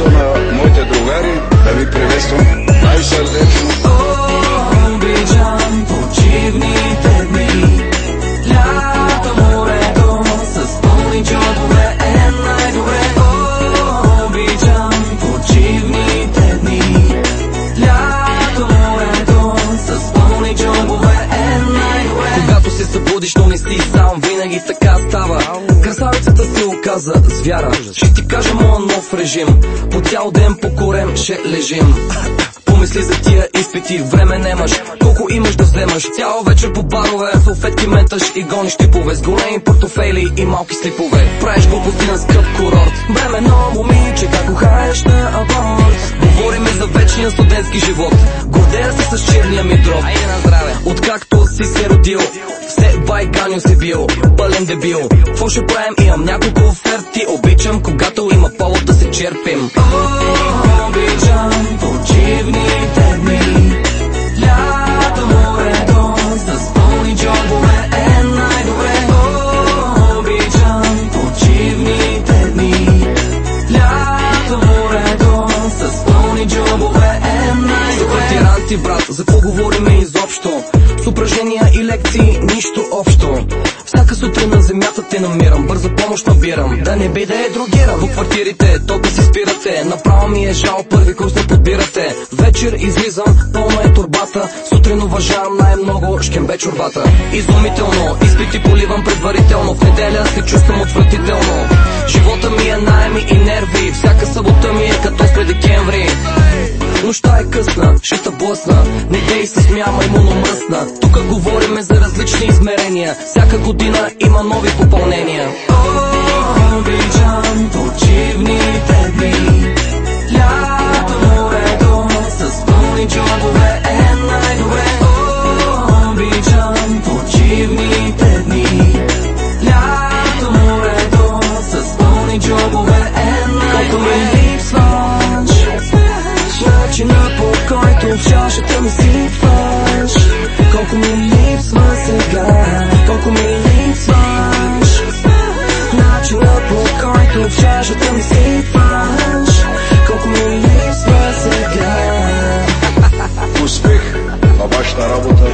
името на моите другари да ви приветствам най-сърдечно. Обичам почивните дни, лято морето с пълни джобове е най-добре. Обичам почивните дни, лято морето с пълни джобове е най-добре. Когато се събудиш, но не си сам, винаги така става. Оказа звяра. Ще ти кажа моя нов режим. По цял ден по корем ще лежим. Помисли за тия изпити, време немаш Колко имаш да вземаш. Цяла вечер по барове, салфетки меташ И гониш типове. С големи портофейли и малки слипове. Правиш глупости на скъп курорт. Бременно момиче, как ухаеш на аборт Говориме за вечния студентски живот. Гордея се с черния ми дроб. Откакто си се родил все байганю си бил, пълен дебил. Какво ще правим? Имам няколко оферти. Обичам, когато има повод да се черпим. Обичам лято морето с пълни джобове е най-добре. Обичам почивните дни, лято морето с пълни джобове е най-добре. Тиранти, брат, за какво говориме изобщо? С упражнения и лекции нищо общо. Всяка сутрин на земята те намирам, бърза помощ набирам. Да не би да е другирам. По квартирите, тока си спирате. Направо ми е жал, първи курс подбирате. Вечер излизам, пълна е турбата. Сутрин уважавам най-много шкембе чорбата. Изумително, изпити поливам предварително. В неделя се чувствам отвратително. Живота ми е найми и нерви. Всяка събота ми е като след декември. Нощта е късна, те блъсна Не дей с мяма имуно мръсна Тук говориме за различни измерения Всяка година има нови попълнения Обичам почивните дни, липсва сега, колко ми липсваш. Начина по който в чашата ми сипваш. Колко ми липсва сега. Успех във вашата работа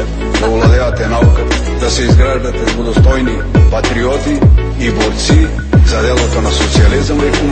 да овладявате науката, да се изграждате водостойни патриоти и борци за делото на социализма и